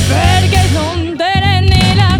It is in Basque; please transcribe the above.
Perquè és on tenen ni la